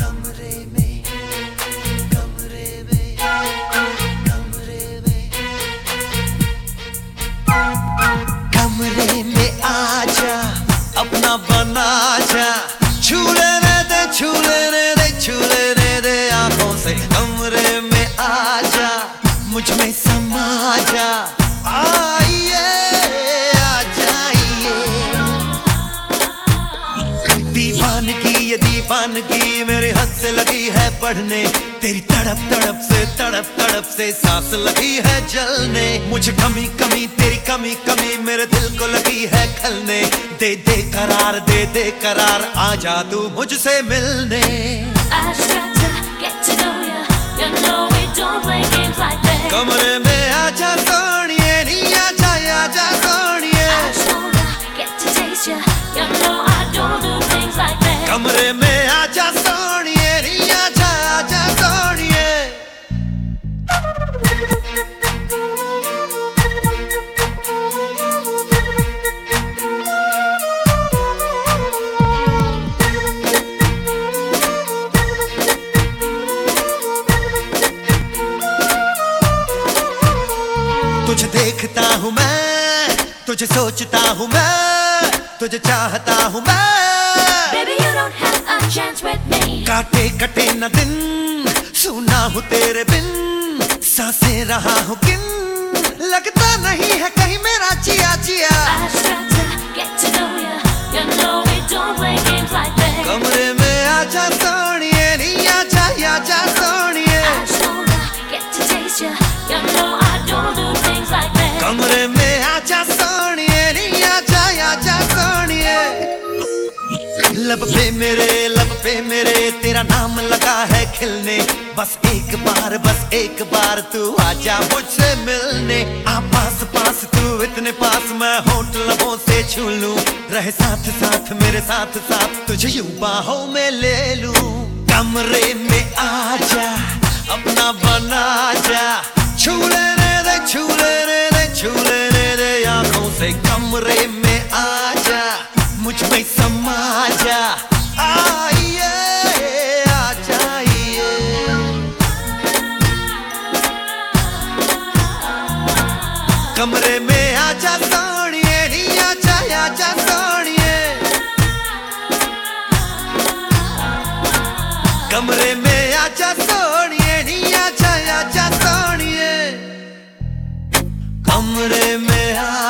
कमरे में में में में आजा बना जा। छू ये दीवानगी मेरे हद से लगी है बढ़ने तेरी तड़प तड़प से, तड़प तड़प से सांस लगी है जलने। मुझे कमी कमी, तेरी कमी कमी मेरे दिल को लगी है खलने। दे दे करार, दे दे करार, आ जा तू मुझसे मिलने। I तुझे देखता हूँ मैं तुझे सोचता हूँ मैं तुझे चाहता हूँ मैं। Baby, you don't have a chance with me. काटे कटे न दिन सुना हूँ तेरे बिन साँसें रहा हूँ किन लगता नहीं है कहीं मेरा चिया जिया। आजा सोनिए, नी आजा आजा सोनिए। लब पे मेरे लब पे मेरे, तेरा नाम लगा है खिलने। बस एक बार, बस एक बार तू आजा मुझसे मिलने। आ पास पास तू, इतने पास मैं होठ लबों से छू लूँ। रहे साथ साथ, मेरे साथ साथ तुझे यूँ बाहों में ले लूँ। कमरे में आजा, अपना बना जा। मुझमें समा जा आइए, आ जाइए। कमरे में आ जा सोनिए आ जा आ जा सोनिए। कमरे में आ जा सोनिए आ जा आ जा सोनिए। कमरे में आ